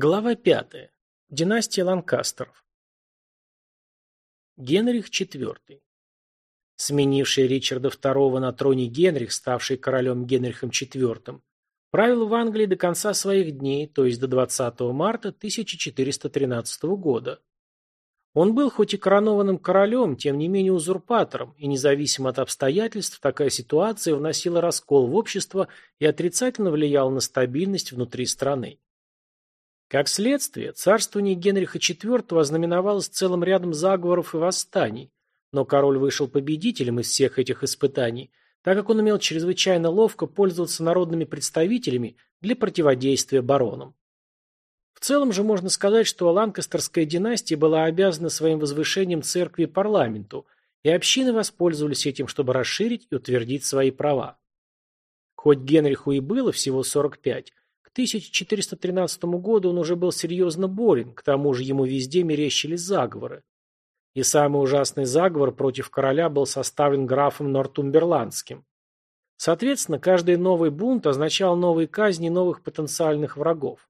Глава пятая. Династия Ланкастеров. Генрих IV. Сменивший Ричарда II на троне Генрих, ставший королем Генрихом IV, правил в Англии до конца своих дней, то есть до 20 марта 1413 года. Он был хоть и коронованным королем, тем не менее узурпатором, и независимо от обстоятельств, такая ситуация вносила раскол в общество и отрицательно влияла на стабильность внутри страны. Как следствие, царствование Генриха IV ознаменовалось целым рядом заговоров и восстаний, но король вышел победителем из всех этих испытаний, так как он умел чрезвычайно ловко пользоваться народными представителями для противодействия баронам. В целом же можно сказать, что Ланкастерская династия была обязана своим возвышением церкви и парламенту, и общины воспользовались этим, чтобы расширить и утвердить свои права. Хоть Генриху и было всего 45, к 1413 году он уже был серьезно болен, к тому же ему везде мерещились заговоры. И самый ужасный заговор против короля был составлен графом Нортумберландским. Соответственно, каждый новый бунт означал новые казни новых потенциальных врагов.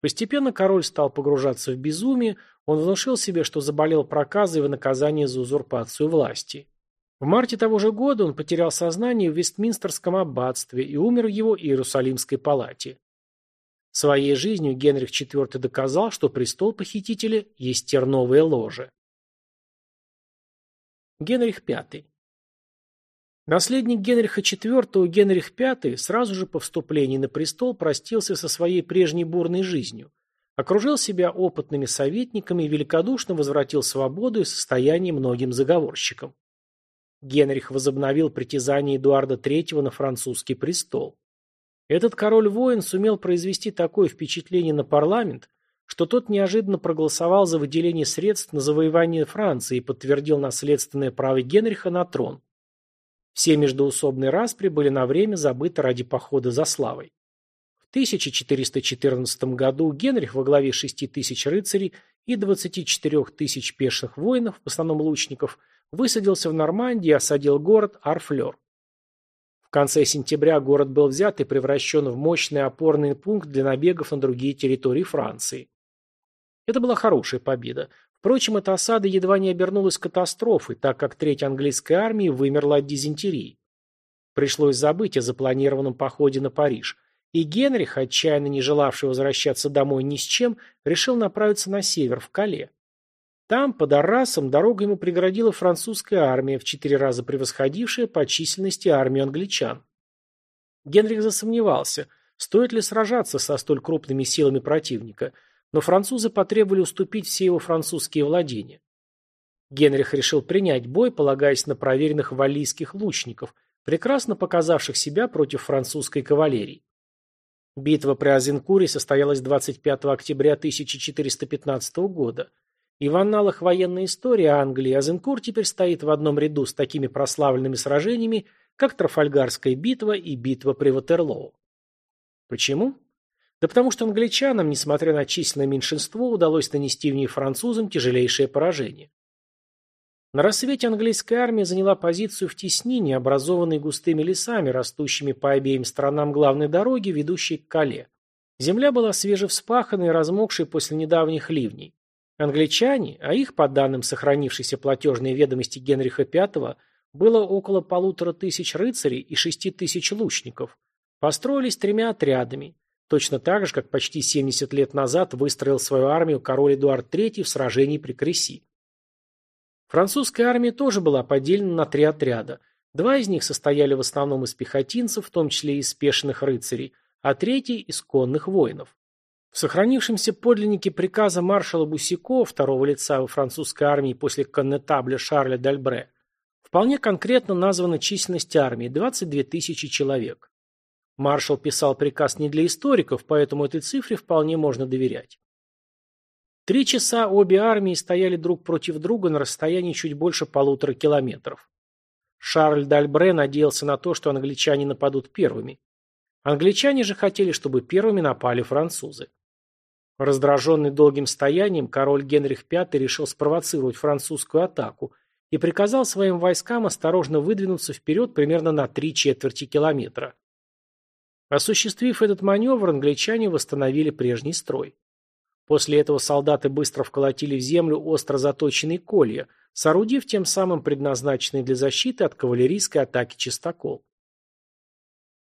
Постепенно король стал погружаться в безумие, он внушил себе, что заболел проказой в наказание за узурпацию власти. В марте того же года он потерял сознание в Вестминстерском аббатстве и умер в его Иерусалимской палате. Своей жизнью Генрих IV доказал, что престол похитителя есть терновое ложе. Генрих V. Наследник Генриха IV Генрих V сразу же по вступлении на престол простился со своей прежней бурной жизнью, окружил себя опытными советниками и великодушно возвратил свободу и состояние многим заговорщикам. Генрих возобновил притязание Эдуарда III на французский престол. Этот король-воин сумел произвести такое впечатление на парламент, что тот неожиданно проголосовал за выделение средств на завоевание Франции и подтвердил наследственное право Генриха на трон. Все междоусобные распри были на время забыты ради похода за славой. В 1414 году Генрих во главе 6 тысяч рыцарей и 24 тысяч пеших воинов, в основном лучников, высадился в Нормандии и осадил город Арфлер. В конце сентября город был взят и превращен в мощный опорный пункт для набегов на другие территории Франции. Это была хорошая победа. Впрочем, эта осада едва не обернулась катастрофой, так как треть английской армии вымерла от дизентерии. Пришлось забыть о запланированном походе на Париж, и Генрих, отчаянно не желавший возвращаться домой ни с чем, решил направиться на север, в Кале. Там, под Аррасом, дорогу ему преградила французская армия, в четыре раза превосходившая по численности армию англичан. Генрих засомневался, стоит ли сражаться со столь крупными силами противника, но французы потребовали уступить все его французские владения. Генрих решил принять бой, полагаясь на проверенных валлийских лучников, прекрасно показавших себя против французской кавалерии. Битва при Азенкуре состоялась 25 октября 1415 года – и в анналах военной истории Англии Азенкур теперь стоит в одном ряду с такими прославленными сражениями, как Трафальгарская битва и битва при Ватерлоу. Почему? Да потому что англичанам, несмотря на численное меньшинство, удалось нанести в ней французам тяжелейшее поражение. На рассвете английская армия заняла позицию в теснине, образованной густыми лесами, растущими по обеим сторонам главной дороги, ведущей к Кале. Земля была свежевспаханной и размокшей после недавних ливней. Англичане, а их, по данным сохранившейся платежной ведомости Генриха V, было около полутора тысяч рыцарей и шести тысяч лучников, построились тремя отрядами, точно так же, как почти 70 лет назад выстроил свою армию король Эдуард III в сражении при Креси. Французская армия тоже была поделена на три отряда. Два из них состояли в основном из пехотинцев, в том числе и из спешных рыцарей, а третий – из конных воинов. В сохранившемся подлиннике приказа маршала Бусико, второго лица во французской армии после коннетабля Шарля Дальбре, вполне конкретно названа численность армии – 22 тысячи человек. Маршал писал приказ не для историков, поэтому этой цифре вполне можно доверять. Три часа обе армии стояли друг против друга на расстоянии чуть больше полутора километров. Шарль Дальбре надеялся на то, что англичане нападут первыми. Англичане же хотели, чтобы первыми напали французы. Раздраженный долгим стоянием, король Генрих V решил спровоцировать французскую атаку и приказал своим войскам осторожно выдвинуться вперед примерно на три четверти километра. Осуществив этот маневр, англичане восстановили прежний строй. После этого солдаты быстро вколотили в землю остро заточенные колья, соорудив тем самым предназначенный для защиты от кавалерийской атаки чистокол.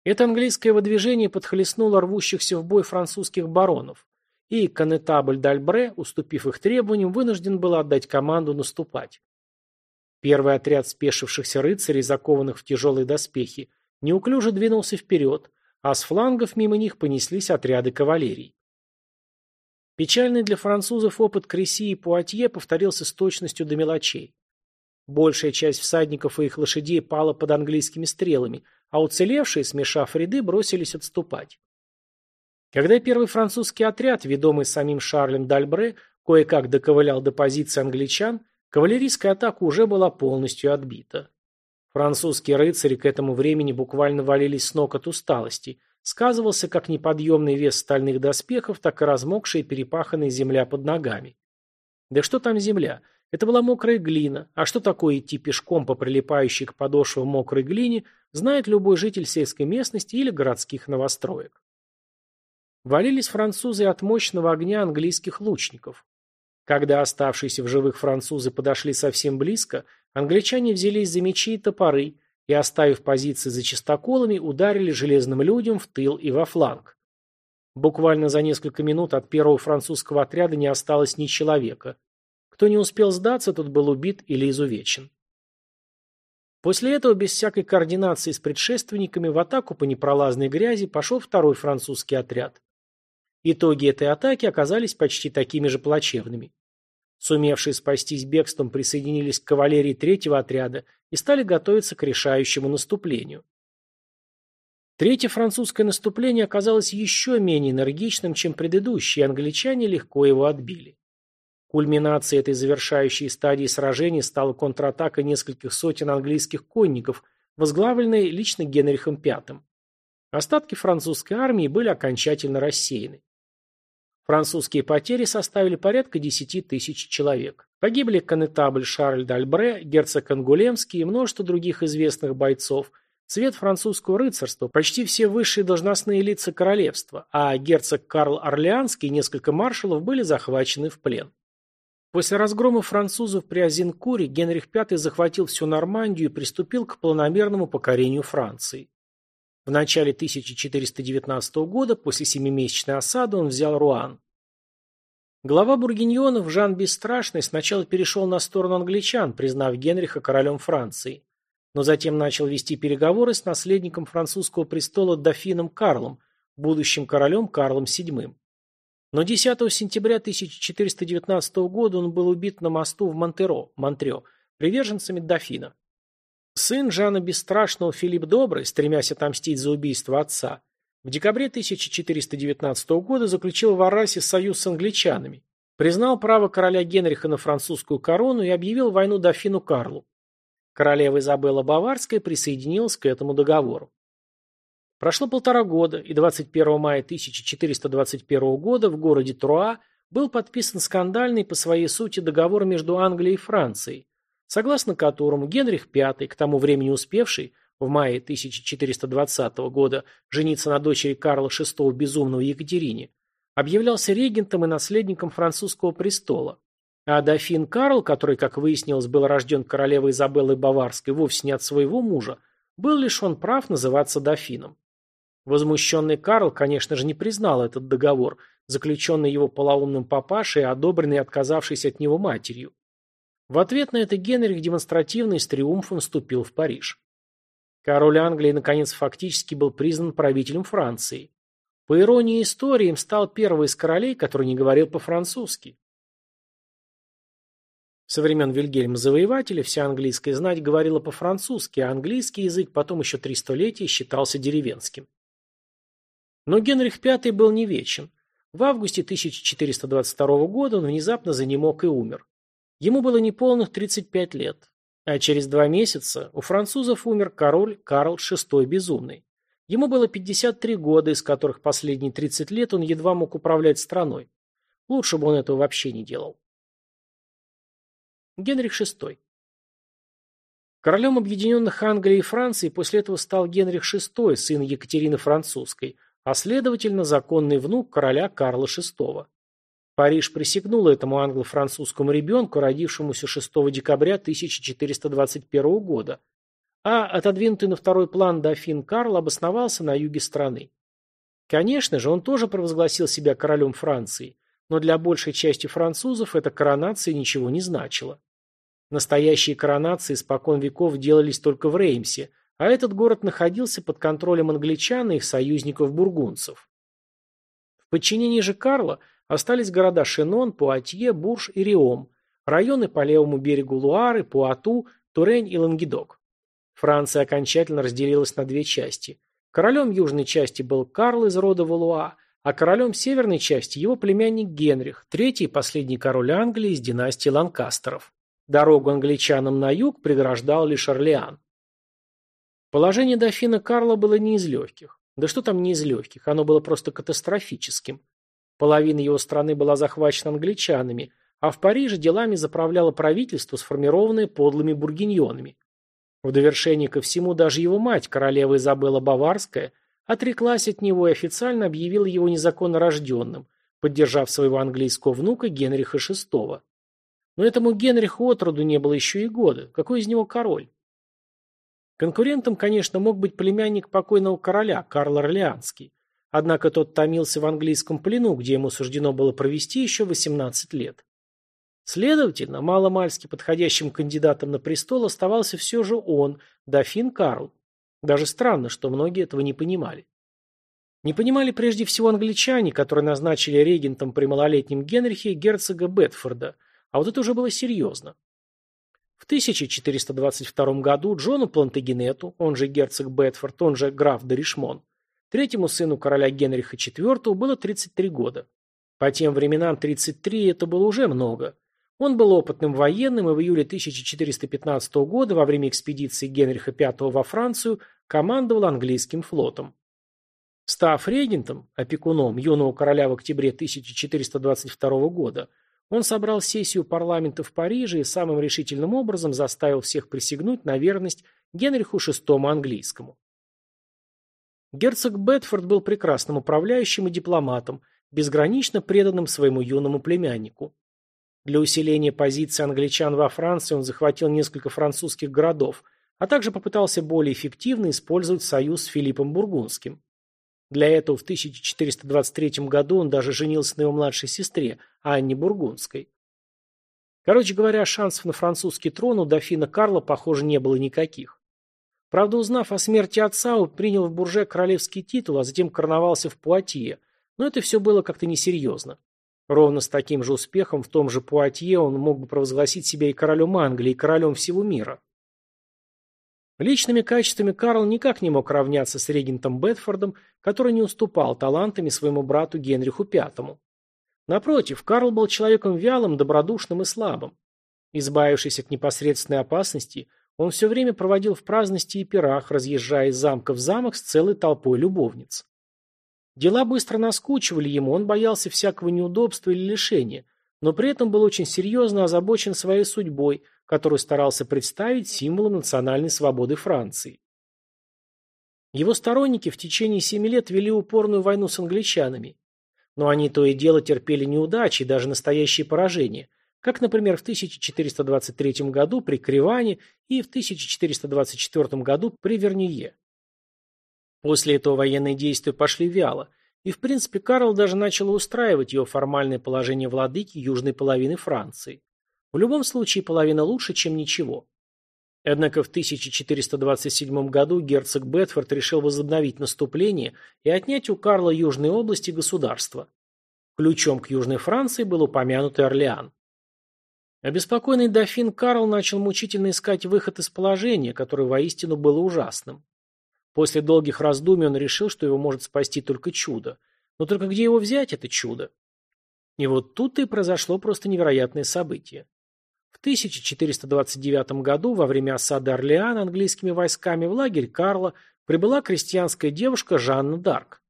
Это английское выдвижение подхлестнуло рвущихся в бой французских баронов, и конетабль Дальбре, уступив их требованиям, вынужден был отдать команду наступать. Первый отряд спешившихся рыцарей, закованных в тяжелые доспехи, неуклюже двинулся вперед, а с флангов мимо них понеслись отряды кавалерии. Печальный для французов опыт Креси и Пуатье повторился с точностью до мелочей. Большая часть всадников и их лошадей пала под английскими стрелами, а уцелевшие, смешав ряды, бросились отступать. Когда первый французский отряд, ведомый самим Шарлем Дальбре, кое-как доковылял до позиции англичан, кавалерийская атака уже была полностью отбита. Французские рыцари к этому времени буквально валились с ног от усталости. Сказывался как неподъемный вес стальных доспехов, так и размокшая и перепаханная земля под ногами. Да что там земля? Это была мокрая глина, а что такое идти пешком по прилипающей к подошвам мокрой глине, знает любой житель сельской местности или городских новостроек. Валились французы от мощного огня английских лучников. Когда оставшиеся в живых французы подошли совсем близко, англичане взялись за мечи и топоры и, оставив позиции за чистоколами, ударили железным людям в тыл и во фланг. Буквально за несколько минут от первого французского отряда не осталось ни человека. Кто не успел сдаться, тот был убит или изувечен. После этого, без всякой координации с предшественниками, в атаку по непролазной грязи пошел второй французский отряд. Итоги этой атаки оказались почти такими же плачевными. Сумевшие спастись бегством присоединились к кавалерии третьего отряда и стали готовиться к решающему наступлению. Третье французское наступление оказалось еще менее энергичным, чем предыдущие, и англичане легко его отбили. Кульминацией этой завершающей стадии сражения стала контратака нескольких сотен английских конников, возглавленная лично Генрихом V. Остатки французской армии были окончательно рассеяны. Французские потери составили порядка 10 тысяч человек. Погибли конетабль Шарль Дальбре, герцог Ангулемский и множество других известных бойцов, цвет французского рыцарства, почти все высшие должностные лица королевства, а герцог Карл Орлеанский и несколько маршалов были захвачены в плен. После разгрома французов при Азинкуре Генрих V захватил всю Нормандию и приступил к планомерному покорению Франции. В начале 1419 года, после семимесячной осады, он взял Руан. Глава бургиньонов Жан Бесстрашный сначала перешел на сторону англичан, признав Генриха королем Франции, но затем начал вести переговоры с наследником французского престола дофином Карлом, будущим королем Карлом VII. Но 10 сентября 1419 года он был убит на мосту в Монтеро, Монтрео, приверженцами дофина. Сын Жана Бесстрашного Филипп Добрый, стремясь отомстить за убийство отца, в декабре 1419 года заключил в Аррасе союз с англичанами, признал право короля Генриха на французскую корону и объявил войну дофину Карлу. Королева Изабелла Баварская присоединилась к этому договору. Прошло полтора года, и 21 мая 1421 года в городе Труа был подписан скандальный по своей сути договор между Англией и Францией, согласно которому Генрих V, к тому времени успевший, в мае 1420 года, жениться на дочери Карла VI Безумного Екатерине, объявлялся регентом и наследником французского престола. А дофин Карл, который, как выяснилось, был рожден королевой Изабеллой Баварской вовсе не от своего мужа, был лишен прав называться дофином. Возмущенный Карл, конечно же, не признал этот договор, заключенный его полоумным папашей одобренный отказавшейся от него матерью. В ответ на это Генрих демонстративно и с триумфом вступил в Париж. Король Англии, наконец, фактически был признан правителем Франции. По иронии истории, им стал первый из королей, который не говорил по-французски. Со времен Вильгельма Завоевателя вся английская знать говорила по-французски, а английский язык потом еще три столетия считался деревенским. Но Генрих V был не вечен. В августе 1422 года он внезапно занемог и умер. Ему было неполных 35 лет. А через два месяца у французов умер король Карл VI Безумный. Ему было 53 года, из которых последние 30 лет он едва мог управлять страной. Лучше бы он этого вообще не делал. Генрих VI. Королем объединенных Англии и Франции после этого стал Генрих VI, сын Екатерины Французской, а следовательно законный внук короля Карла VI. Париж присягнул этому англо-французскому ребенку, родившемуся 6 декабря 1421 года, а отодвинутый на второй план дофин Карл обосновался на юге страны. Конечно же, он тоже провозгласил себя королем Франции, но для большей части французов эта коронация ничего не значила. Настоящие коронации спокон веков делались только в Реймсе, а этот город находился под контролем англичан и их союзников-бургунцев. В подчинении же Карла – Остались города Шенон, Пуатье, Бурж и Риом, районы по левому берегу Луары, Пуату, Турень и Лангедок. Франция окончательно разделилась на две части. Королем южной части был Карл из рода Валуа, а королем северной части его племянник Генрих, третий и последний король Англии из династии Ланкастеров. Дорогу англичанам на юг преграждал лишь Орлеан. Положение дофина Карла было не из легких. Да что там не из легких, оно было просто катастрофическим. Половина его страны была захвачена англичанами, а в Париже делами заправляло правительство, сформированное подлыми бургиньонами. В довершение ко всему даже его мать, королева Изабелла Баварская, отреклась от него и официально объявила его незаконно рожденным, поддержав своего английского внука Генриха VI. Но этому Генриху отроду не было еще и года. Какой из него король? Конкурентом, конечно, мог быть племянник покойного короля, Карл Орлеанский. Однако тот томился в английском плену, где ему суждено было провести еще 18 лет. Следовательно, маломальски подходящим кандидатом на престол оставался все же он, дофин Карл. Даже странно, что многие этого не понимали. Не понимали прежде всего англичане, которые назначили регентом при малолетнем Генрихе герцога Бетфорда, а вот это уже было серьезно. В 1422 году Джону Плантагенету, он же герцог Бетфорд, он же граф Доришмон, Третьему сыну короля Генриха IV было 33 года. По тем временам 33 это было уже много. Он был опытным военным и в июле 1415 года во время экспедиции Генриха V во Францию командовал английским флотом. Став регентом, опекуном юного короля в октябре 1422 года, он собрал сессию парламента в Париже и самым решительным образом заставил всех присягнуть на верность Генриху VI английскому. Герцог Бетфорд был прекрасным управляющим и дипломатом, безгранично преданным своему юному племяннику. Для усиления позиции англичан во Франции он захватил несколько французских городов, а также попытался более эффективно использовать союз с Филиппом Бургундским. Для этого в 1423 году он даже женился на его младшей сестре, Анне Бургундской. Короче говоря, шансов на французский трон у дофина Карла, похоже, не было никаких. Правда, узнав о смерти отца, он принял в Бурже королевский титул, а затем короновался в Пуатье. Но это все было как-то несерьезно. Ровно с таким же успехом в том же Пуатье он мог бы провозгласить себя и королем Англии, и королем всего мира. Личными качествами Карл никак не мог равняться с регентом Бетфордом, который не уступал талантами своему брату Генриху V. Напротив, Карл был человеком вялым, добродушным и слабым. Избавившись от непосредственной опасности, он все время проводил в праздности и пирах, разъезжая из замка в замок с целой толпой любовниц. Дела быстро наскучивали ему, он боялся всякого неудобства или лишения, но при этом был очень серьезно озабочен своей судьбой, которую старался представить символом национальной свободы Франции. Его сторонники в течение семи лет вели упорную войну с англичанами, но они то и дело терпели неудачи и даже настоящие поражения, как, например, в 1423 году при Криване и в 1424 году при Вернье. После этого военные действия пошли вяло, и в принципе Карл даже начал устраивать его формальное положение владыки южной половины Франции. В любом случае половина лучше, чем ничего. Однако в 1427 году герцог Бетфорд решил возобновить наступление и отнять у Карла южные области государства. Ключом к Южной Франции был упомянутый Орлеан. Обеспокоенный дофин Карл начал мучительно искать выход из положения, которое воистину было ужасным. После долгих раздумий он решил, что его может спасти только чудо. Но только где его взять, это чудо? И вот тут и произошло просто невероятное событие. В 1429 году, во время осады Орлеана английскими войсками в лагерь Карла прибыла крестьянская девушка Жанна Дарк.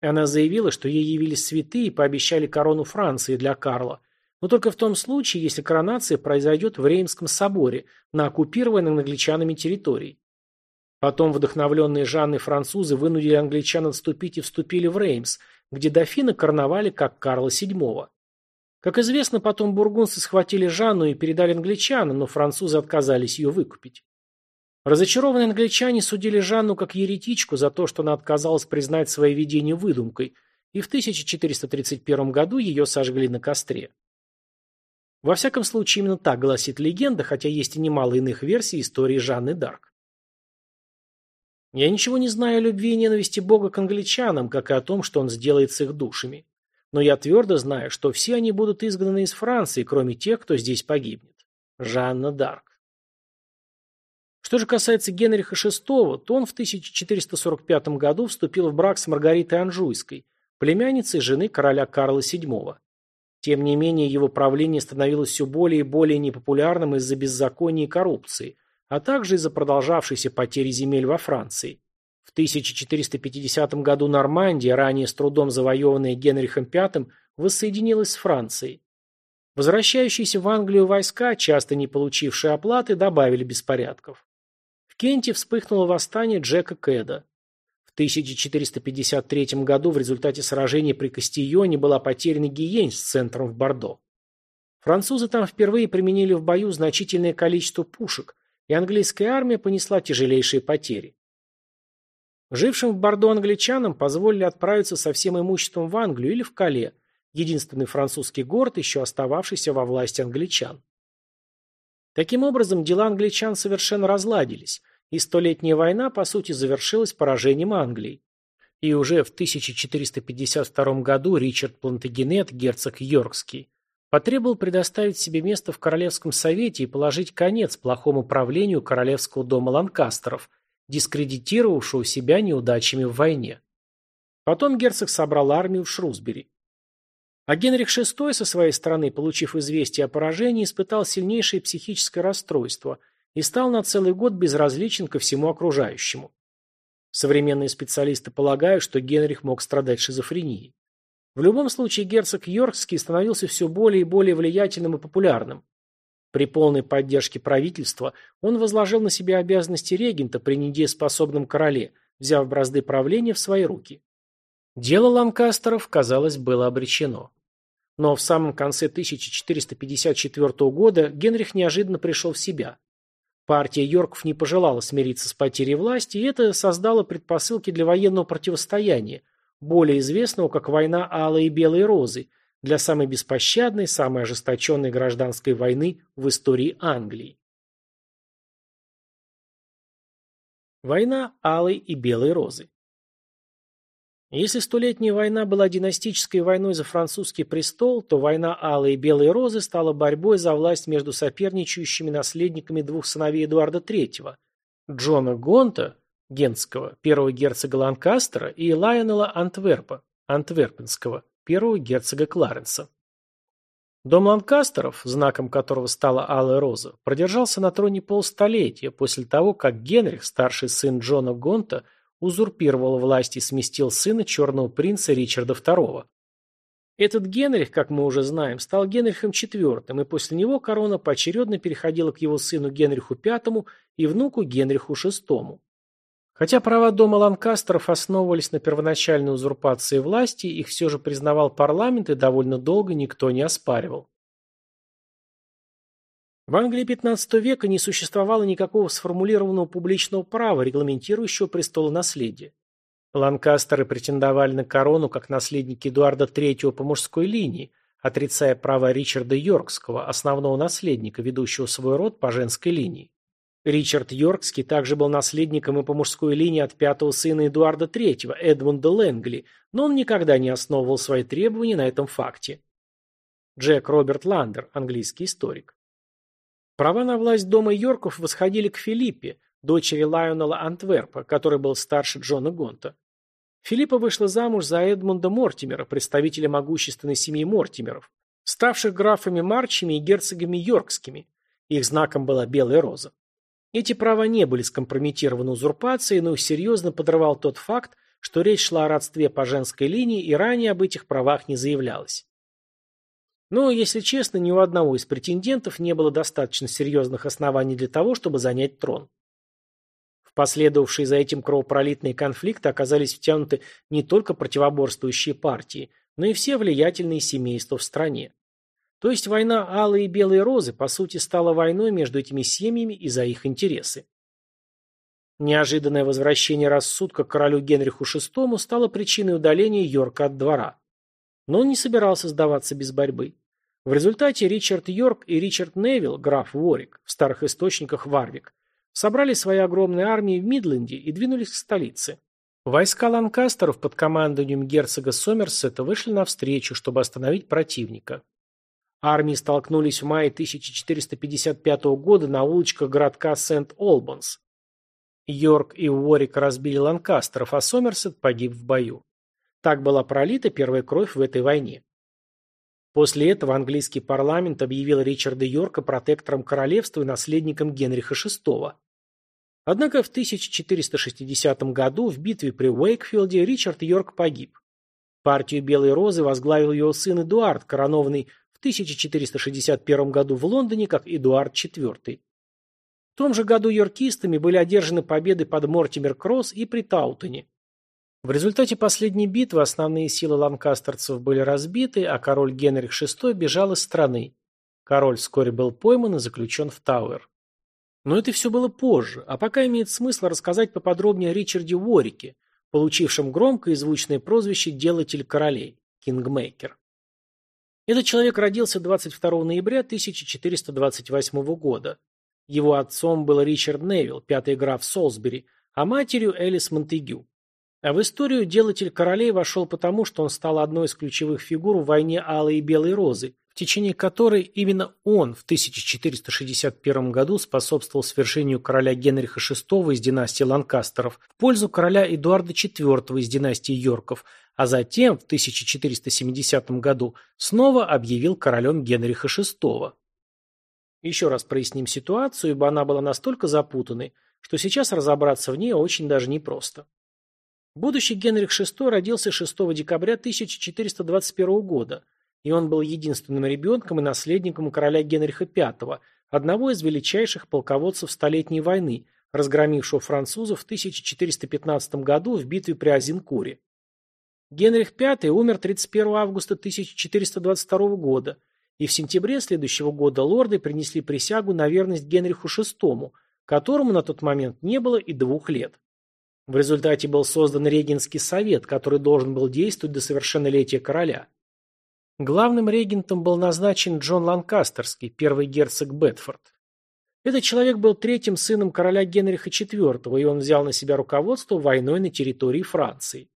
Она заявила, что ей явились святые и пообещали корону Франции для Карла – но только в том случае, если коронация произойдет в Реймском соборе, на оккупированной англичанами территории. Потом вдохновленные Жанны французы вынудили англичан отступить и вступили в Реймс, где дофина короновали как Карла VII. Как известно, потом бургунцы схватили Жанну и передали англичанам, но французы отказались ее выкупить. Разочарованные англичане судили Жанну как еретичку за то, что она отказалась признать свои видения выдумкой, и в 1431 году ее сожгли на костре. Во всяком случае, именно так гласит легенда, хотя есть и немало иных версий истории Жанны Дарк. Я ничего не знаю о любви и ненависти Бога к англичанам, как и о том, что он сделает с их душами. Но я твердо знаю, что все они будут изгнаны из Франции, кроме тех, кто здесь погибнет. Жанна Дарк. Что же касается Генриха VI, то он в 1445 году вступил в брак с Маргаритой Анжуйской, племянницей жены короля Карла VII. Тем не менее, его правление становилось все более и более непопулярным из-за беззакония и коррупции, а также из-за продолжавшейся потери земель во Франции. В 1450 году Нормандия, ранее с трудом завоеванная Генрихом V, воссоединилась с Францией. Возвращающиеся в Англию войска, часто не получившие оплаты, добавили беспорядков. В Кенте вспыхнуло восстание Джека Кэда. 1453 году в результате сражения при Кастильоне была потеряна Гиень с центром в Бордо. Французы там впервые применили в бою значительное количество пушек, и английская армия понесла тяжелейшие потери. Жившим в Бордо англичанам позволили отправиться со всем имуществом в Англию или в Кале, единственный французский город, еще остававшийся во власти англичан. Таким образом, дела англичан совершенно разладились – и Столетняя война, по сути, завершилась поражением Англии. И уже в 1452 году Ричард Плантагенет, герцог Йоркский, потребовал предоставить себе место в Королевском совете и положить конец плохому правлению Королевского дома Ланкастеров, дискредитировавшего себя неудачами в войне. Потом герцог собрал армию в Шрусбери. А Генрих VI, со своей стороны, получив известие о поражении, испытал сильнейшее психическое расстройство – и стал на целый год безразличен ко всему окружающему. Современные специалисты полагают, что Генрих мог страдать шизофренией. В любом случае герцог Йоркский становился все более и более влиятельным и популярным. При полной поддержке правительства он возложил на себя обязанности регента при недееспособном короле, взяв бразды правления в свои руки. Дело Ланкастеров, казалось, было обречено. Но в самом конце 1454 года Генрих неожиданно пришел в себя. Партия Йорков не пожелала смириться с потерей власти, и это создало предпосылки для военного противостояния, более известного как война Алой и Белой Розы, для самой беспощадной, самой ожесточенной гражданской войны в истории Англии. Война Алой и Белой Розы если Столетняя война была династической войной за французский престол, то война Алой и Белой Розы стала борьбой за власть между соперничающими наследниками двух сыновей Эдуарда III – Джона Гонта, гентского, первого герцога Ланкастера, и Лайонела Антверпа, антверпенского, первого герцога Кларенса. Дом Ланкастеров, знаком которого стала Алая Роза, продержался на троне полстолетия после того, как Генрих, старший сын Джона Гонта, узурпировал власть и сместил сына черного принца Ричарда II. Этот Генрих, как мы уже знаем, стал Генрихом IV, и после него корона поочередно переходила к его сыну Генриху V и внуку Генриху VI. Хотя права дома Ланкастеров основывались на первоначальной узурпации власти, их все же признавал парламент и довольно долго никто не оспаривал. В Англии XV века не существовало никакого сформулированного публичного права, регламентирующего престолонаследие. Ланкастеры претендовали на корону как наследники Эдуарда III по мужской линии, отрицая права Ричарда Йоркского, основного наследника, ведущего свой род по женской линии. Ричард Йоркский также был наследником и по мужской линии от пятого сына Эдуарда III, Эдмунда Лэнгли, но он никогда не основывал свои требования на этом факте. Джек Роберт Ландер, английский историк. Права на власть дома Йорков восходили к Филиппе, дочери Лайонела Антверпа, который был старше Джона Гонта. Филиппа вышла замуж за Эдмунда Мортимера, представителя могущественной семьи Мортимеров, ставших графами Марчами и герцогами Йоркскими. Их знаком была белая роза. Эти права не были скомпрометированы узурпацией, но их серьезно подрывал тот факт, что речь шла о родстве по женской линии и ранее об этих правах не заявлялось. Но, если честно, ни у одного из претендентов не было достаточно серьезных оснований для того, чтобы занять трон. В последовавшие за этим кровопролитные конфликты оказались втянуты не только противоборствующие партии, но и все влиятельные семейства в стране. То есть война Алые и Белые Розы, по сути, стала войной между этими семьями и за их интересы. Неожиданное возвращение рассудка королю Генриху VI стало причиной удаления Йорка от двора. Но он не собирался сдаваться без борьбы. В результате Ричард Йорк и Ричард Невилл, граф Ворик, в старых источниках Варвик, собрали свои огромные армии в Мидленде и двинулись к столице. Войска Ланкастеров под командованием герцога Сомерсета вышли навстречу, чтобы остановить противника. Армии столкнулись в мае 1455 года на улочках городка Сент-Олбанс. Йорк и Уорик разбили Ланкастеров, а Сомерсет погиб в бою. Так была пролита первая кровь в этой войне. После этого английский парламент объявил Ричарда Йорка протектором королевства и наследником Генриха VI. Однако в 1460 году в битве при Уэйкфилде Ричард Йорк погиб. Партию Белой Розы возглавил его сын Эдуард, коронованный в 1461 году в Лондоне как Эдуард IV. В том же году йоркистами были одержаны победы под Мортимер-Кросс и при Таутоне. В результате последней битвы основные силы ланкастерцев были разбиты, а король Генрих VI бежал из страны. Король вскоре был пойман и заключен в Тауэр. Но это все было позже, а пока имеет смысл рассказать поподробнее о Ричарде Уорике, получившем громкое и звучное прозвище «Делатель королей» – «Kingmaker». Этот человек родился 22 ноября 1428 года. Его отцом был Ричард Невилл, пятый граф Солсбери, а матерью Элис Монтегю. А в историю делатель королей вошел потому, что он стал одной из ключевых фигур в войне Алой и Белой Розы, в течение которой именно он в 1461 году способствовал свержению короля Генриха VI из династии Ланкастеров в пользу короля Эдуарда IV из династии Йорков, а затем в 1470 году снова объявил королем Генриха VI. Еще раз проясним ситуацию, ибо она была настолько запутанной, что сейчас разобраться в ней очень даже непросто. Будущий Генрих VI родился 6 декабря 1421 года – и он был единственным ребенком и наследником короля Генриха V, одного из величайших полководцев Столетней войны, разгромившего французов в 1415 году в битве при Азинкуре. Генрих V умер 31 августа 1422 года, и в сентябре следующего года лорды принесли присягу на верность Генриху VI, которому на тот момент не было и двух лет. В результате был создан Регенский совет, который должен был действовать до совершеннолетия короля. Главным регентом был назначен Джон Ланкастерский, первый герцог Бетфорд. Этот человек был третьим сыном короля Генриха IV, и он взял на себя руководство войной на территории Франции.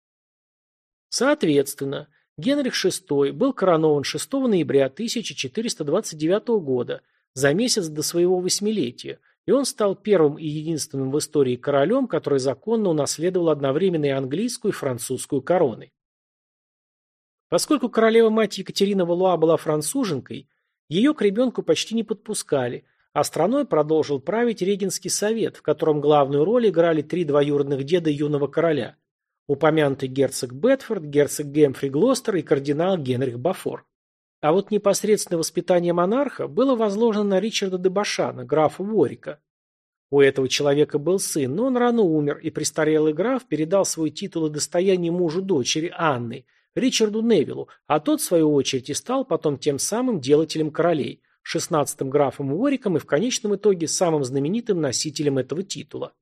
Соответственно, Генрих VI был коронован 6 ноября 1429 года, за месяц до своего восьмилетия, и он стал первым и единственным в истории королем, который законно унаследовал одновременно и английскую, и французскую короны. Поскольку королева-мать Екатерина Валуа была француженкой, ее к ребенку почти не подпускали, а страной продолжил править Регенский совет, в котором главную роль играли три двоюродных деда юного короля – упомянутый герцог Бетфорд, герцог Гемфри Глостер и кардинал Генрих Бафор. А вот непосредственное воспитание монарха было возложено на Ричарда де Башана, графа Ворика. У этого человека был сын, но он рано умер, и престарелый граф передал свой титул и достояние мужу дочери Анны, Ричарду Невиллу, а тот, в свою очередь, и стал потом тем самым делателем королей, шестнадцатым графом Уориком и в конечном итоге самым знаменитым носителем этого титула.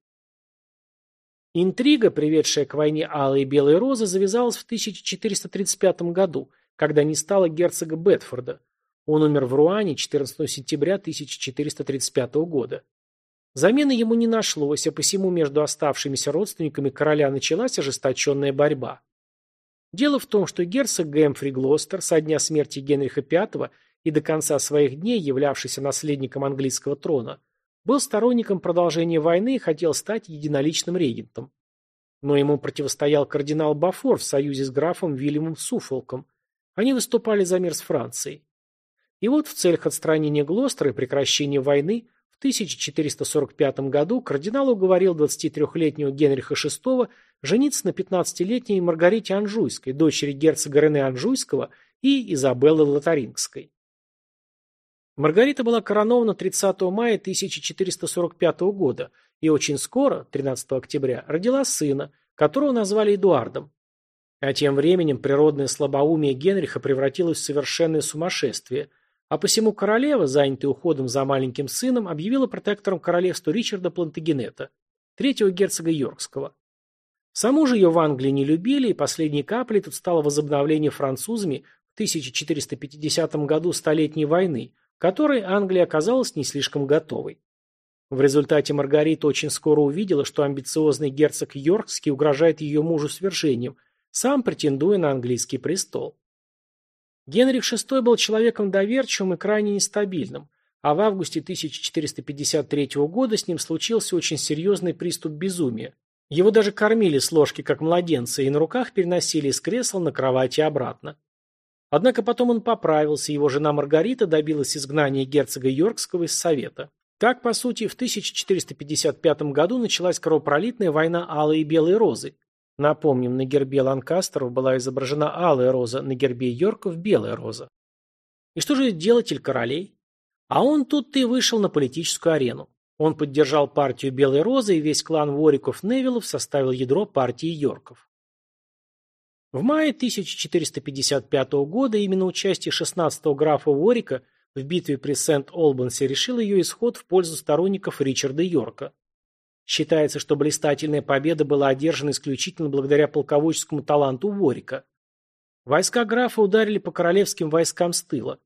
Интрига, приведшая к войне Алой и Белой Розы, завязалась в 1435 году, когда не стало герцога Бетфорда. Он умер в Руане 14 сентября 1435 года. Замены ему не нашлось, а посему между оставшимися родственниками короля началась ожесточенная борьба. Дело в том, что герцог Гэмфри Глостер со дня смерти Генриха V и до конца своих дней, являвшийся наследником английского трона, был сторонником продолжения войны и хотел стать единоличным регентом. Но ему противостоял кардинал Бафор в союзе с графом Вильямом Суфолком. Они выступали за мир с Францией. И вот в целях отстранения Глостера и прекращения войны в 1445 году кардинал уговорил 23-летнего Генриха VI жениться на 15-летней Маргарите Анжуйской, дочери герцога Рене Анжуйского и Изабеллы Лотарингской. Маргарита была коронована 30 мая 1445 года и очень скоро, 13 октября, родила сына, которого назвали Эдуардом. А тем временем природное слабоумие Генриха превратилось в совершенное сумасшествие, А посему королева, занятая уходом за маленьким сыном, объявила протектором королевства Ричарда Плантагенета, третьего герцога Йоркского. Саму же ее в Англии не любили, и последней каплей тут стало возобновление французами в 1450 году Столетней войны, которой Англия оказалась не слишком готовой. В результате Маргарита очень скоро увидела, что амбициозный герцог Йоркский угрожает ее мужу свержением, сам претендуя на английский престол. Генрих VI был человеком доверчивым и крайне нестабильным, а в августе 1453 года с ним случился очень серьезный приступ безумия. Его даже кормили с ложки, как младенца, и на руках переносили из кресла на кровать и обратно. Однако потом он поправился, его жена Маргарита добилась изгнания герцога Йоркского из Совета. Так, по сути, в 1455 году началась кровопролитная война Алой и Белой Розы. Напомним, на гербе Ланкастеров была изображена Алая Роза, на гербе Йорков – Белая Роза. И что же делатель королей? А он тут и вышел на политическую арену. Он поддержал партию Белой Розы, и весь клан Вориков-Невиллов составил ядро партии Йорков. В мае 1455 года именно участие 16-го графа Ворика в битве при Сент-Олбансе решил ее исход в пользу сторонников Ричарда Йорка. Считается, что блистательная победа была одержана исключительно благодаря полководческому таланту Ворика. Войска графа ударили по королевским войскам с тыла.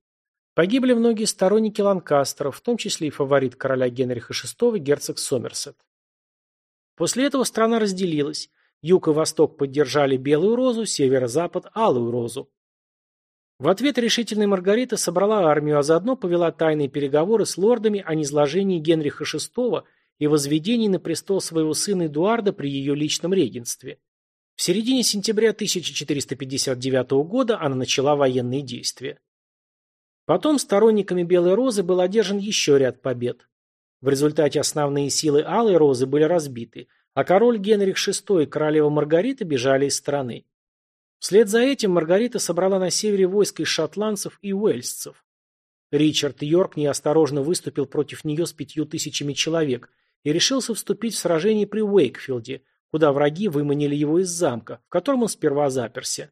Погибли многие сторонники Ланкастеров, в том числе и фаворит короля Генриха VI герцог Сомерсет. После этого страна разделилась. Юг и восток поддержали Белую Розу, северо-запад – Алую Розу. В ответ решительная Маргарита собрала армию, а заодно повела тайные переговоры с лордами о низложении Генриха VI и возведении на престол своего сына Эдуарда при ее личном регенстве. В середине сентября 1459 года она начала военные действия. Потом сторонниками Белой Розы был одержан еще ряд побед. В результате основные силы Алой Розы были разбиты, а король Генрих VI и королева Маргарита бежали из страны. Вслед за этим Маргарита собрала на севере войско из шотландцев и уэльсцев. Ричард Йорк неосторожно выступил против нее с пятью тысячами человек и решился вступить в сражение при Уэйкфилде, куда враги выманили его из замка, в котором он сперва заперся.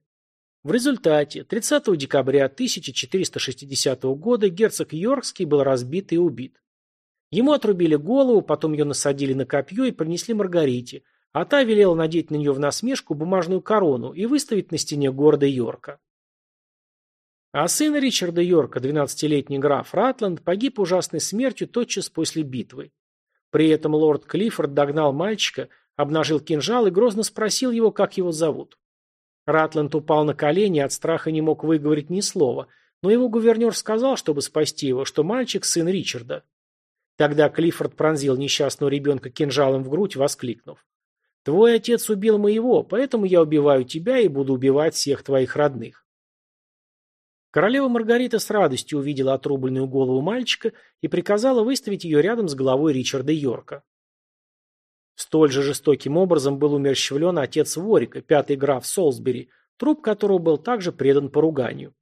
В результате 30 декабря 1460 года герцог Йоркский был разбит и убит. Ему отрубили голову, потом ее насадили на копье и принесли Маргарите, а та велела надеть на нее в насмешку бумажную корону и выставить на стене города Йорка. А сын Ричарда Йорка, 12-летний граф Ратланд, погиб ужасной смертью тотчас после битвы. При этом лорд Клиффорд догнал мальчика, обнажил кинжал и грозно спросил его, как его зовут. Ратланд упал на колени от страха не мог выговорить ни слова, но его гувернер сказал, чтобы спасти его, что мальчик – сын Ричарда. Тогда Клиффорд пронзил несчастного ребенка кинжалом в грудь, воскликнув. «Твой отец убил моего, поэтому я убиваю тебя и буду убивать всех твоих родных». Королева Маргарита с радостью увидела отрубленную голову мальчика и приказала выставить ее рядом с головой Ричарда Йорка. Столь же жестоким образом был умерщвлен отец Ворика, пятый граф Солсбери, труп которого был также предан поруганию.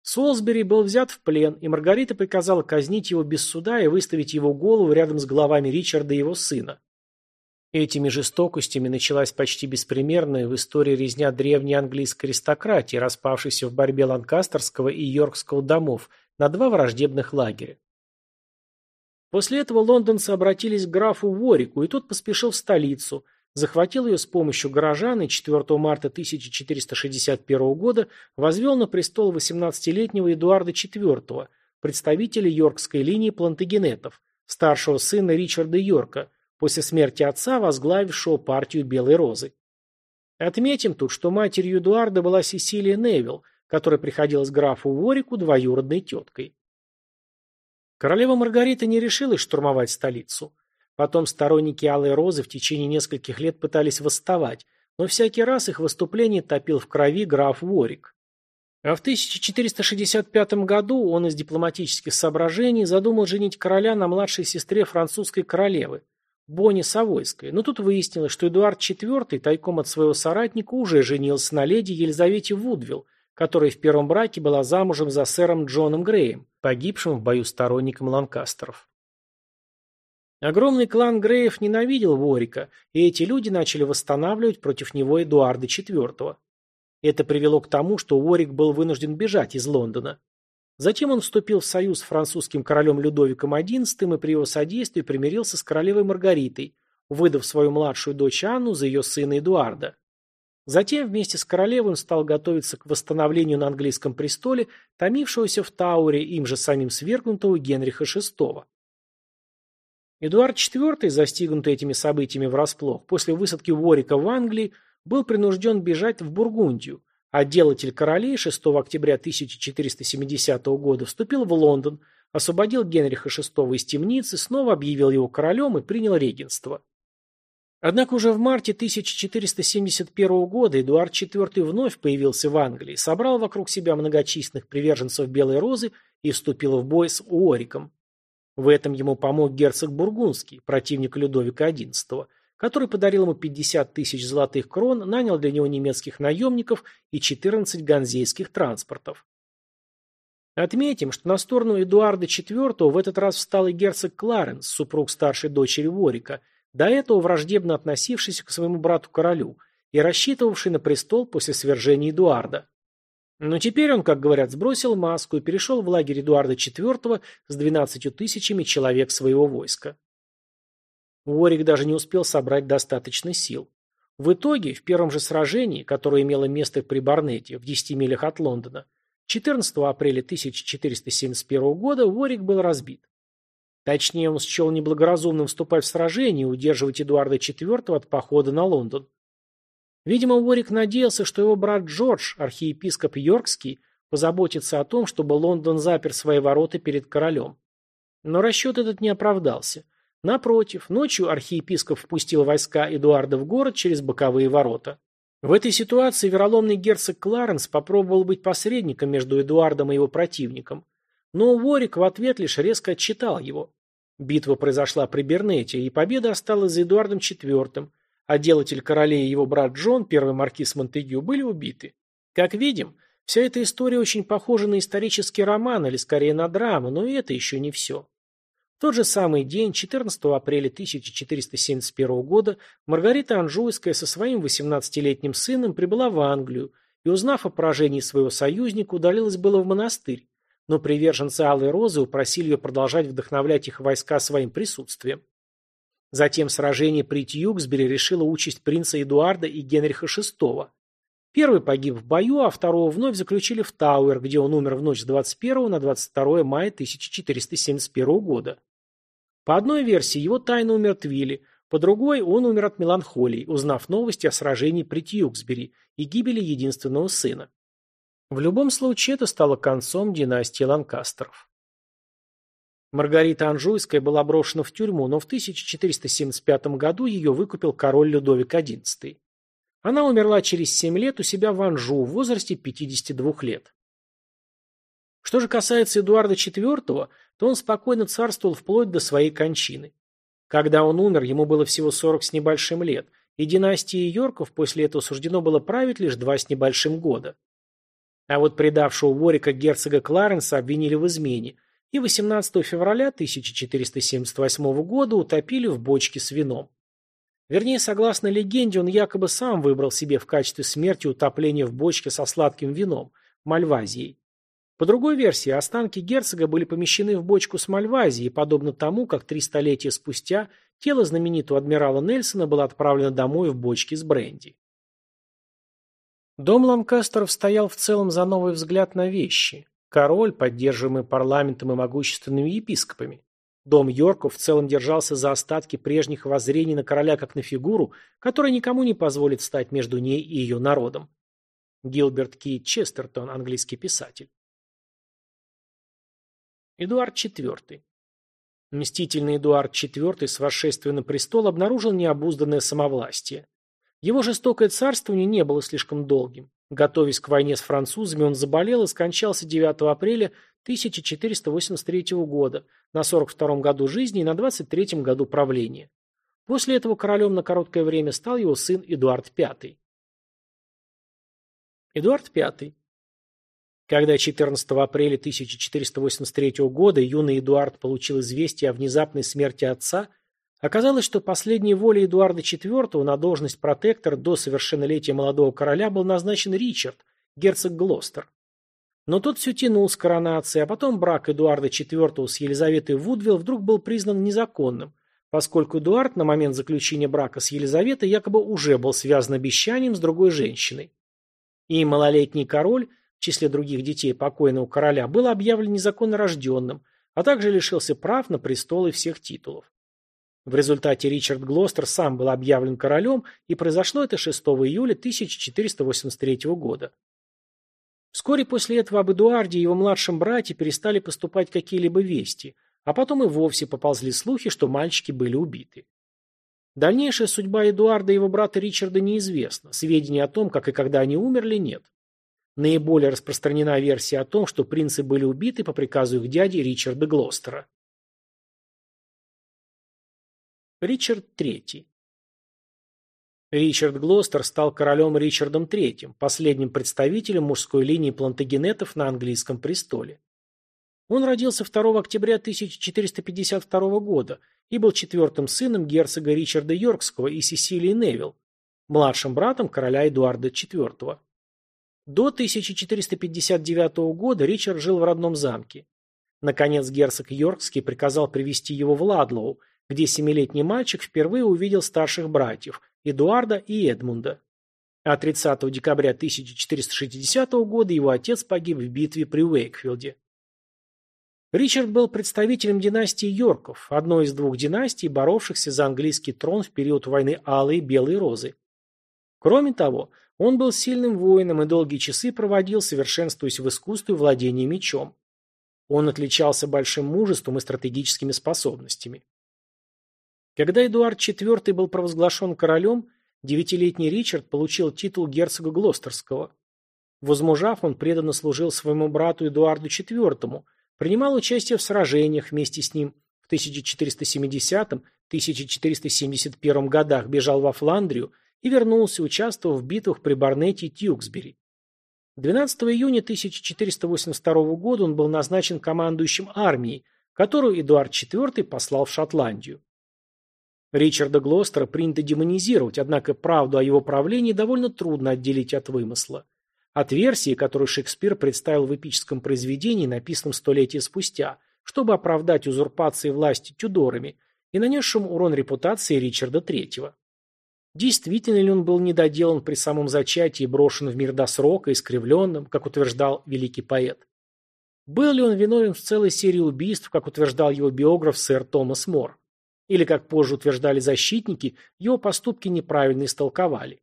Солсбери был взят в плен, и Маргарита приказала казнить его без суда и выставить его голову рядом с головами Ричарда и его сына. Этими жестокостями началась почти беспримерная в истории резня древней английской аристократии, распавшейся в борьбе ланкастерского и йоркского домов на два враждебных лагеря. После этого лондонцы обратились к графу Ворику, и тот поспешил в столицу, захватил ее с помощью горожан и 4 марта 1461 года возвел на престол 18-летнего Эдуарда IV, представителя йоркской линии плантагенетов, старшего сына Ричарда Йорка, после смерти отца, возглавившего партию Белой Розы. Отметим тут, что матерью Эдуарда была Сесилия Невилл, которая приходилась графу Ворику двоюродной теткой. Королева Маргарита не решилась штурмовать столицу. Потом сторонники Алой Розы в течение нескольких лет пытались восставать, но всякий раз их выступление топил в крови граф Ворик. А в 1465 году он из дипломатических соображений задумал женить короля на младшей сестре французской королевы, Бонни Савойской, но тут выяснилось, что Эдуард IV тайком от своего соратника уже женился на леди Елизавете Вудвилл, которая в первом браке была замужем за сэром Джоном Греем, погибшим в бою сторонником Ланкастеров. Огромный клан Греев ненавидел Ворика, и эти люди начали восстанавливать против него Эдуарда IV. Это привело к тому, что Уорик был вынужден бежать из Лондона. Затем он вступил в союз с французским королем Людовиком XI и при его содействии примирился с королевой Маргаритой, выдав свою младшую дочь Анну за ее сына Эдуарда. Затем вместе с королевой он стал готовиться к восстановлению на английском престоле томившегося в Тауре им же самим свергнутого Генриха VI. Эдуард IV, застигнутый этими событиями врасплох, после высадки Ворика в Англии, был принужден бежать в Бургундию, а королей 6 октября 1470 года вступил в Лондон, освободил Генриха VI из темницы, снова объявил его королем и принял регенство. Однако уже в марте 1471 года Эдуард IV вновь появился в Англии, собрал вокруг себя многочисленных приверженцев Белой Розы и вступил в бой с Уориком. В этом ему помог герцог Бургундский, противник Людовика XI, который подарил ему 50 тысяч золотых крон, нанял для него немецких наемников и 14 ганзейских транспортов. Отметим, что на сторону Эдуарда IV в этот раз встал и герцог Кларенс, супруг старшей дочери Ворика, до этого враждебно относившийся к своему брату-королю и рассчитывавший на престол после свержения Эдуарда. Но теперь он, как говорят, сбросил маску и перешел в лагерь Эдуарда IV с 12 тысячами человек своего войска. Уорик даже не успел собрать достаточно сил. В итоге, в первом же сражении, которое имело место при Барнете, в 10 милях от Лондона, 14 апреля 1471 года Уорик был разбит. Точнее, он счел неблагоразумным вступать в сражение и удерживать Эдуарда IV от похода на Лондон. Видимо, Уорик надеялся, что его брат Джордж, архиепископ Йоркский, позаботится о том, чтобы Лондон запер свои ворота перед королем. Но расчет этот не оправдался. Напротив, ночью архиепископ впустил войска Эдуарда в город через боковые ворота. В этой ситуации вероломный герцог Кларенс попробовал быть посредником между Эдуардом и его противником. Но Уорик в ответ лишь резко отчитал его. Битва произошла при Бернете, и победа осталась за Эдуардом IV, а делатель королей и его брат Джон, первый маркиз Монтегю, были убиты. Как видим, вся эта история очень похожа на исторический роман, или скорее на драму, но и это еще не все. Тот же самый день, 14 апреля 1471 года, Маргарита Анжуйская со своим 18-летним сыном прибыла в Англию и, узнав о поражении своего союзника, удалилась было в монастырь, но приверженцы Алой Розы упросили ее продолжать вдохновлять их войска своим присутствием. Затем сражение при Тьюксбери решило участь принца Эдуарда и Генриха VI. Первый погиб в бою, а второго вновь заключили в Тауэр, где он умер в ночь с 21 на 22 мая 1471 года. По одной версии, его тайно умертвили, по другой, он умер от меланхолии, узнав новости о сражении при Тьюксбери и гибели единственного сына. В любом случае, это стало концом династии Ланкастеров. Маргарита Анжуйская была брошена в тюрьму, но в 1475 году ее выкупил король Людовик XI. Она умерла через 7 лет у себя в Анжу в возрасте 52 лет. Что же касается Эдуарда IV, то он спокойно царствовал вплоть до своей кончины. Когда он умер, ему было всего 40 с небольшим лет, и династии Йорков после этого суждено было править лишь два с небольшим года. А вот предавшего Ворика герцога Кларенса обвинили в измене, и 18 февраля 1478 года утопили в бочке с вином. Вернее, согласно легенде, он якобы сам выбрал себе в качестве смерти утопление в бочке со сладким вином, Мальвазией. По другой версии, останки герцога были помещены в бочку с Мальвазией, подобно тому, как три столетия спустя тело знаменитого адмирала Нельсона было отправлено домой в бочке с бренди. Дом Ланкастеров стоял в целом за новый взгляд на вещи. Король, поддерживаемый парламентом и могущественными епископами. Дом Йорков в целом держался за остатки прежних воззрений на короля как на фигуру, которая никому не позволит стать между ней и ее народом. Гилберт Ки Честертон, английский писатель. Эдуард IV. Мстительный Эдуард IV с восшествием на престол обнаружил необузданное самовластие. Его жестокое царствование не было слишком долгим. Готовясь к войне с французами, он заболел и скончался 9 апреля 1483 года, на 42 году жизни и на 23 году правления. После этого королем на короткое время стал его сын Эдуард V. Эдуард V. Когда 14 апреля 1483 года юный Эдуард получил известие о внезапной смерти отца, оказалось, что последней волей Эдуарда IV на должность протектора до совершеннолетия молодого короля был назначен Ричард, герцог Глостер. Но тот все тянул с коронацией, а потом брак Эдуарда IV с Елизаветой Вудвилл вдруг был признан незаконным, поскольку Эдуард на момент заключения брака с Елизаветой якобы уже был связан обещанием с другой женщиной. И малолетний король, в числе других детей покойного короля, был объявлен незаконно рожденным, а также лишился прав на престол и всех титулов. В результате Ричард Глостер сам был объявлен королем, и произошло это 6 июля 1483 года. Вскоре после этого об Эдуарде и его младшем брате перестали поступать какие-либо вести, а потом и вовсе поползли слухи, что мальчики были убиты. Дальнейшая судьба Эдуарда и его брата Ричарда неизвестна, сведений о том, как и когда они умерли, нет. Наиболее распространена версия о том, что принцы были убиты по приказу их дяди Ричарда Глостера. Ричард III. Ричард Глостер стал королем Ричардом III, последним представителем мужской линии плантагенетов на английском престоле. Он родился 2 октября 1452 года и был четвертым сыном герцога Ричарда Йоркского и Сесилии Невилл, младшим братом короля Эдуарда IV. До 1459 года Ричард жил в родном замке. Наконец герцог Йоркский приказал привести его в Ладлоу, где семилетний мальчик впервые увидел старших братьев – Эдуарда и Эдмунда. А 30 декабря 1460 года его отец погиб в битве при Уэйкфилде. Ричард был представителем династии Йорков, одной из двух династий, боровшихся за английский трон в период войны Алой и Белой Розы. Кроме того, он был сильным воином и долгие часы проводил, совершенствуясь в искусстве владения мечом. Он отличался большим мужеством и стратегическими способностями. Когда Эдуард IV был провозглашен королем, девятилетний Ричард получил титул герцога Глостерского. Возмужав, он преданно служил своему брату Эдуарду IV, принимал участие в сражениях вместе с ним в 1470-1471 годах, бежал во Фландрию и вернулся, участвовав в битвах при Барнете и Тьюксбери. 12 июня 1482 года он был назначен командующим армией, которую Эдуард IV послал в Шотландию. Ричарда Глостера принято демонизировать, однако правду о его правлении довольно трудно отделить от вымысла. От версии, которую Шекспир представил в эпическом произведении, написанном столетия спустя, чтобы оправдать узурпации власти Тюдорами и нанесшим урон репутации Ричарда III. Действительно ли он был недоделан при самом зачатии брошен в мир до срока, искривленным, как утверждал великий поэт? Был ли он виновен в целой серии убийств, как утверждал его биограф сэр Томас Мор? Или, как позже утверждали защитники, его поступки неправильно истолковали.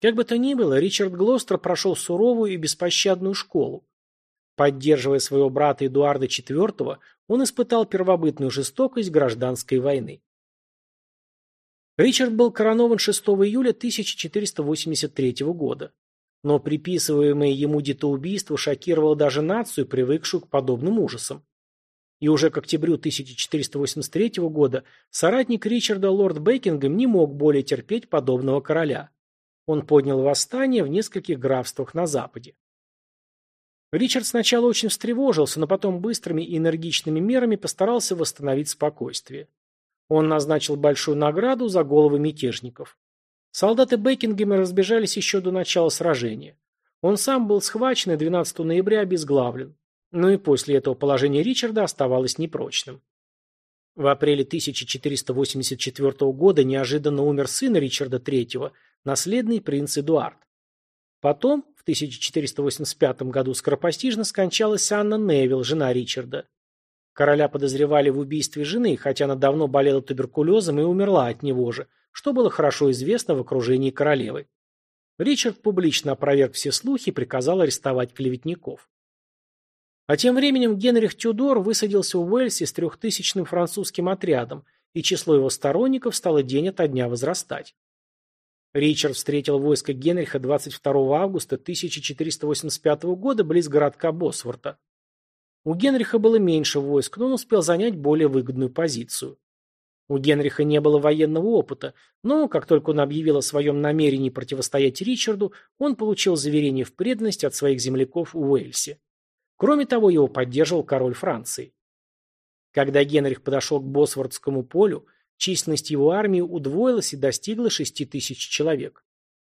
Как бы то ни было, Ричард Глостер прошел суровую и беспощадную школу. Поддерживая своего брата Эдуарда IV, он испытал первобытную жестокость гражданской войны. Ричард был коронован 6 июля 1483 года. Но приписываемое ему детоубийство шокировало даже нацию, привыкшую к подобным ужасам. И уже к октябрю 1483 года соратник Ричарда лорд Бекингем не мог более терпеть подобного короля. Он поднял восстание в нескольких графствах на западе. Ричард сначала очень встревожился, но потом быстрыми и энергичными мерами постарался восстановить спокойствие. Он назначил большую награду за головы мятежников. Солдаты Бекингема разбежались еще до начала сражения. Он сам был схвачен и 12 ноября обезглавлен. Но и после этого положение Ричарда оставалось непрочным. В апреле 1484 года неожиданно умер сын Ричарда III, наследный принц Эдуард. Потом, в 1485 году, скоропостижно скончалась Анна Невилл, жена Ричарда. Короля подозревали в убийстве жены, хотя она давно болела туберкулезом и умерла от него же, что было хорошо известно в окружении королевы. Ричард публично опроверг все слухи и приказал арестовать клеветников. А тем временем Генрих Тюдор высадился в Уэльсе с трехтысячным французским отрядом, и число его сторонников стало день ото дня возрастать. Ричард встретил войско Генриха 22 августа 1485 года близ городка Босворта. У Генриха было меньше войск, но он успел занять более выгодную позицию. У Генриха не было военного опыта, но, как только он объявил о своем намерении противостоять Ричарду, он получил заверение в преданности от своих земляков в Уэльсе. Кроме того, его поддерживал король Франции. Когда Генрих подошел к Босвордскому полю, численность его армии удвоилась и достигла 6 тысяч человек.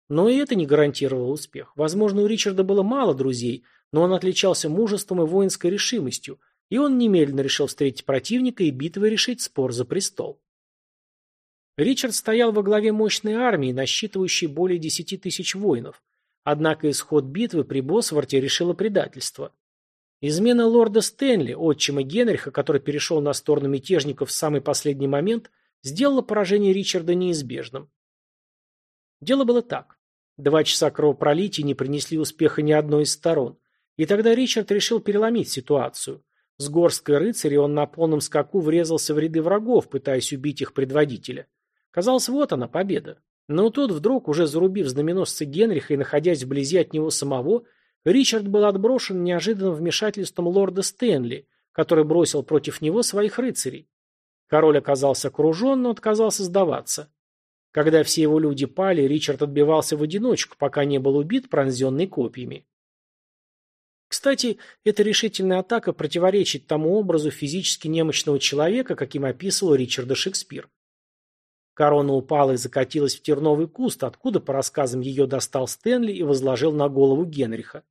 Но и это не гарантировало успех. Возможно, у Ричарда было мало друзей, но он отличался мужеством и воинской решимостью, и он немедленно решил встретить противника и битвой решить спор за престол. Ричард стоял во главе мощной армии, насчитывающей более десяти тысяч воинов, однако исход битвы при Босворте решило предательство. Измена лорда Стэнли, отчима Генриха, который перешел на сторону мятежников в самый последний момент, сделала поражение Ричарда неизбежным. Дело было так. Два часа кровопролития не принесли успеха ни одной из сторон. И тогда Ричард решил переломить ситуацию. С горсткой рыцарей он на полном скаку врезался в ряды врагов, пытаясь убить их предводителя. Казалось, вот она, победа. Но тут вдруг, уже зарубив знаменосца Генриха и находясь вблизи от него самого, Ричард был отброшен неожиданным вмешательством лорда Стэнли, который бросил против него своих рыцарей. Король оказался окружен, но отказался сдаваться. Когда все его люди пали, Ричард отбивался в одиночку, пока не был убит, пронзенный копьями. Кстати, эта решительная атака противоречит тому образу физически немощного человека, каким описывал Ричарда Шекспир. Корона упала и закатилась в терновый куст, откуда, по рассказам, ее достал Стэнли и возложил на голову Генриха.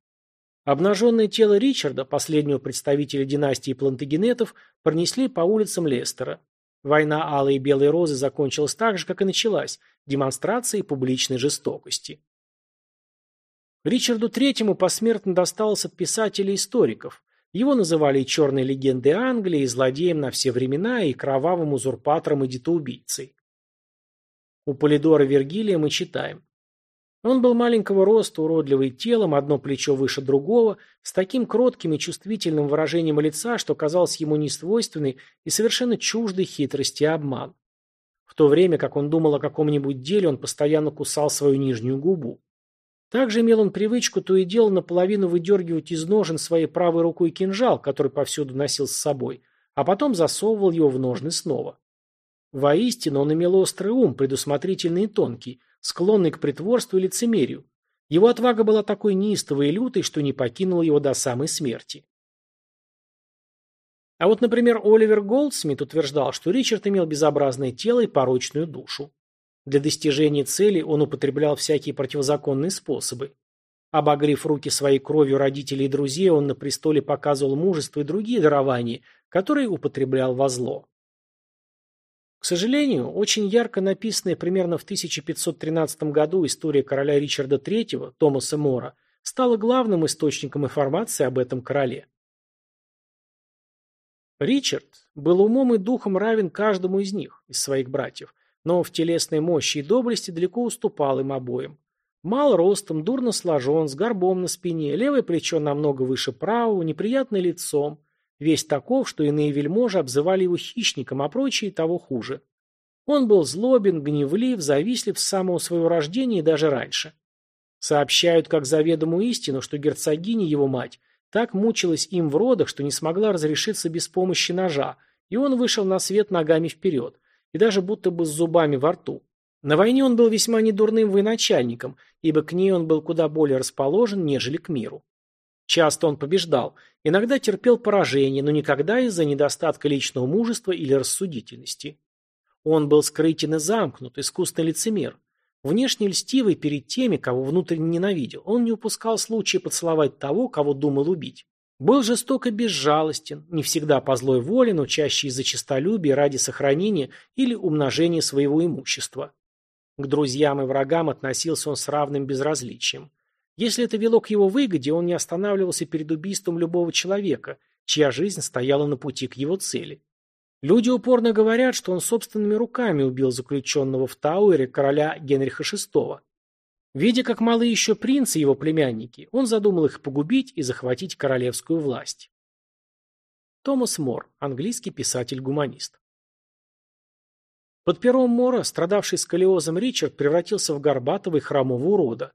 Обнаженное тело Ричарда, последнего представителя династии Плантагенетов, пронесли по улицам Лестера. Война Алой и Белой Розы закончилась так же, как и началась – демонстрацией публичной жестокости. Ричарду Третьему посмертно досталось от писателей и историков. Его называли и черной легендой Англии, и злодеем на все времена, и кровавым узурпатором и детоубийцей. У Полидора Вергилия мы читаем. Он был маленького роста, уродливый телом, одно плечо выше другого, с таким кротким и чувствительным выражением лица, что казалось ему несвойственной и совершенно чуждой хитрости и обман. В то время, как он думал о каком-нибудь деле, он постоянно кусал свою нижнюю губу. Также имел он привычку то и дело наполовину выдергивать из ножен своей правой рукой кинжал, который повсюду носил с собой, а потом засовывал его в ножны снова. Воистину, он имел острый ум, предусмотрительный и тонкий, склонный к притворству и лицемерию. Его отвага была такой неистовой и лютой, что не покинула его до самой смерти. А вот, например, Оливер Голдсмит утверждал, что Ричард имел безобразное тело и порочную душу. Для достижения цели он употреблял всякие противозаконные способы. Обогрев руки своей кровью родителей и друзей, он на престоле показывал мужество и другие дарования, которые употреблял во зло. К сожалению, очень ярко написанная примерно в 1513 году история короля Ричарда III, Томаса Мора, стала главным источником информации об этом короле. Ричард был умом и духом равен каждому из них, из своих братьев, но в телесной мощи и доблести далеко уступал им обоим. Мал ростом, дурно сложен, с горбом на спине, левое плечо намного выше правого, неприятное лицом, Весь таков, что иные вельможи обзывали его хищником, а прочие того хуже. Он был злобен, гневлив, завистлив с самого своего рождения и даже раньше. Сообщают как заведомую истину, что герцогиня, его мать, так мучилась им в родах, что не смогла разрешиться без помощи ножа, и он вышел на свет ногами вперед, и даже будто бы с зубами во рту. На войне он был весьма недурным военачальником, ибо к ней он был куда более расположен, нежели к миру. Часто он побеждал, иногда терпел поражение, но никогда из-за недостатка личного мужества или рассудительности. Он был скрытен и замкнут, искусный лицемер. Внешне льстивый перед теми, кого внутренне ненавидел, он не упускал случая поцеловать того, кого думал убить. Был жестоко безжалостен, не всегда по злой воле, но чаще из-за честолюбия ради сохранения или умножения своего имущества. К друзьям и врагам относился он с равным безразличием. Если это вело к его выгоде, он не останавливался перед убийством любого человека, чья жизнь стояла на пути к его цели. Люди упорно говорят, что он собственными руками убил заключенного в Тауэре короля Генриха VI. Видя, как малы еще принцы его племянники, он задумал их погубить и захватить королевскую власть. Томас Мор, английский писатель-гуманист. Под пером Мора, страдавший сколиозом Ричард, превратился в горбатого и хромого урода.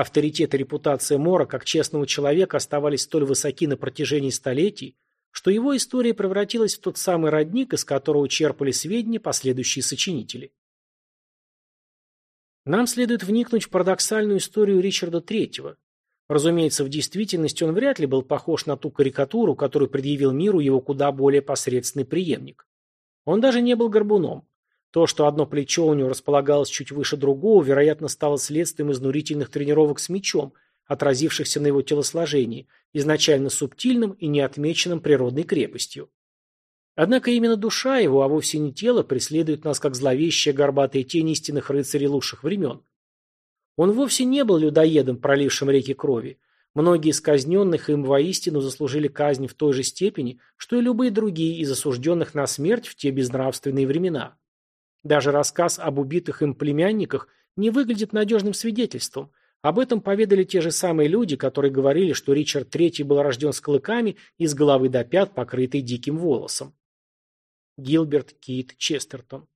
Авторитет и репутация Мора как честного человека оставались столь высоки на протяжении столетий, что его история превратилась в тот самый родник, из которого черпали сведения последующие сочинители. Нам следует вникнуть в парадоксальную историю Ричарда III. Разумеется, в действительности он вряд ли был похож на ту карикатуру, которую предъявил миру его куда более посредственный преемник. Он даже не был горбуном. То, что одно плечо у него располагалось чуть выше другого, вероятно, стало следствием изнурительных тренировок с мечом, отразившихся на его телосложении, изначально субтильным и не отмеченным природной крепостью. Однако именно душа его, а вовсе не тело, преследует нас как зловещая горбатая тень истинных рыцарей лучших времен. Он вовсе не был людоедом, пролившим реки крови. Многие из казненных им воистину заслужили казнь в той же степени, что и любые другие из осужденных на смерть в те безнравственные времена. Даже рассказ об убитых им племянниках не выглядит надежным свидетельством. Об этом поведали те же самые люди, которые говорили, что Ричард III был рожден с клыками и с головы до пят, покрытый диким волосом. Гилберт Кит Честертон